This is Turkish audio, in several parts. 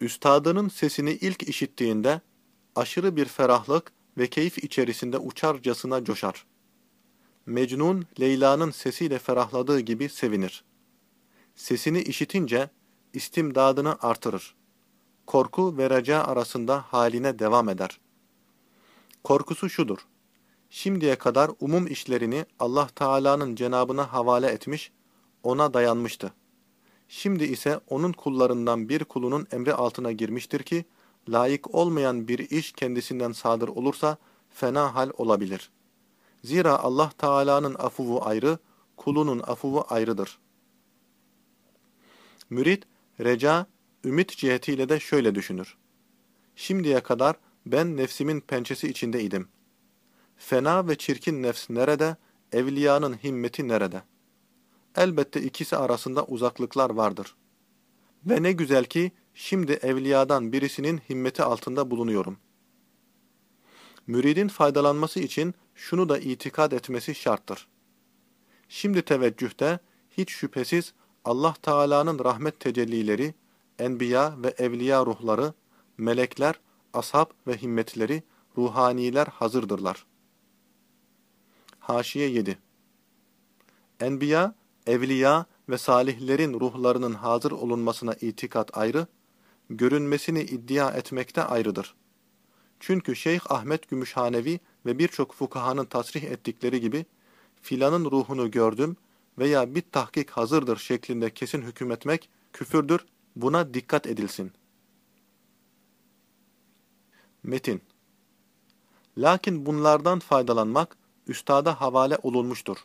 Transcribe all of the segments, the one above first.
Üstadının sesini ilk işittiğinde aşırı bir ferahlık ve keyif içerisinde uçarcasına coşar. Mecnun, Leyla'nın sesiyle ferahladığı gibi sevinir. Sesini işitince istimdadını artırır. Korku ve reca arasında haline devam eder. Korkusu şudur. Şimdiye kadar umum işlerini Allah Teala'nın cenabına havale etmiş, ona dayanmıştı. Şimdi ise onun kullarından bir kulunun emri altına girmiştir ki, layık olmayan bir iş kendisinden sadır olursa fena hal olabilir. Zira Allah Teala'nın afuvu ayrı, kulunun afuvu ayrıdır. Mürit, reca, ümit cihetiyle de şöyle düşünür. Şimdiye kadar ben nefsimin pençesi içindeydim. Fena ve çirkin nefs nerede, evliyanın himmeti nerede? Elbette ikisi arasında uzaklıklar vardır. Ve ne güzel ki şimdi evliyadan birisinin himmeti altında bulunuyorum. Müridin faydalanması için şunu da itikad etmesi şarttır. Şimdi teveccühte hiç şüphesiz Allah Teala'nın rahmet tecellileri, enbiya ve evliya ruhları, melekler, ashab ve himmetleri, ruhaniler hazırdırlar. Haşiye 7 Enbiya, evliya ve salihlerin ruhlarının hazır olunmasına itikat ayrı, görünmesini iddia etmekte ayrıdır. Çünkü Şeyh Ahmet Gümüşhanevi ve birçok fukahanın tasrih ettikleri gibi, filanın ruhunu gördüm veya bir tahkik hazırdır şeklinde kesin hükmetmek küfürdür, buna dikkat edilsin. Metin Lakin bunlardan faydalanmak, üstada havale olunmuştur.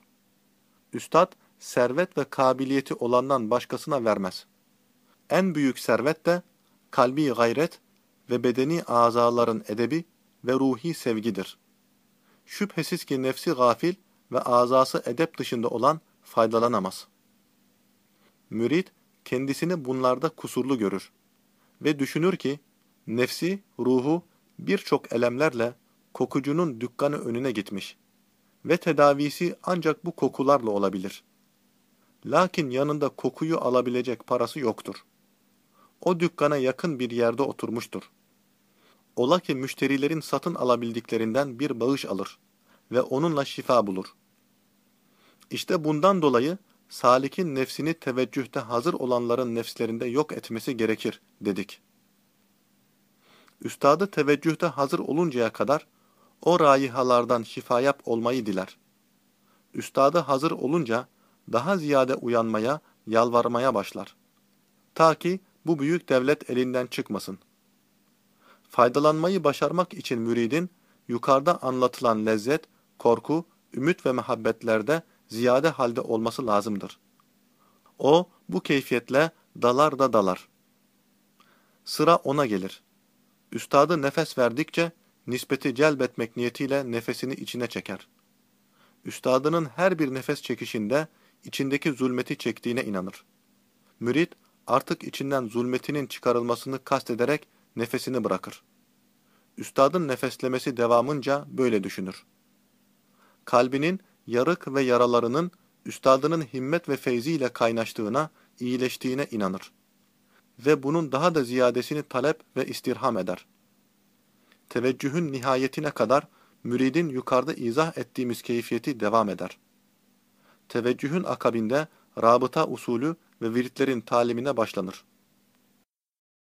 Üstad, servet ve kabiliyeti olandan başkasına vermez. En büyük servet de, kalbi gayret ve bedeni azaların edebi ve ruhi sevgidir. Şüphesiz ki nefsi gafil ve azası edep dışında olan faydalanamaz. Mürid, kendisini bunlarda kusurlu görür ve düşünür ki, nefsi, ruhu birçok elemlerle kokucunun dükkanı önüne gitmiş ve tedavisi ancak bu kokularla olabilir. Lakin yanında kokuyu alabilecek parası yoktur. O dükkana yakın bir yerde oturmuştur. Ola ki müşterilerin satın alabildiklerinden bir bağış alır ve onunla şifa bulur. İşte bundan dolayı salikin nefsini teveccühte hazır olanların nefslerinde yok etmesi gerekir dedik. Üstadı teveccühte hazır oluncaya kadar o raihalardan şifayap olmayı diler. Üstadı hazır olunca daha ziyade uyanmaya, yalvarmaya başlar. Ta ki bu büyük devlet elinden çıkmasın. Faydalanmayı başarmak için müridin, yukarıda anlatılan lezzet, korku, ümit ve muhabbetlerde ziyade halde olması lazımdır. O, bu keyfiyetle dalar da dalar. Sıra ona gelir. Üstadı nefes verdikçe, nispeti celbetmek niyetiyle nefesini içine çeker. Üstadının her bir nefes çekişinde, içindeki zulmeti çektiğine inanır. Mürit, artık içinden zulmetinin çıkarılmasını kastederek nefesini bırakır. Üstadın nefeslemesi devamınca böyle düşünür. Kalbinin yarık ve yaralarının üstadının himmet ve feyziyle kaynaştığına, iyileştiğine inanır. Ve bunun daha da ziyadesini talep ve istirham eder. Teveccühün nihayetine kadar müridin yukarıda izah ettiğimiz keyfiyeti devam eder. Teveccühün akabinde rabıta usulü ve viritlerin talimine başlanır.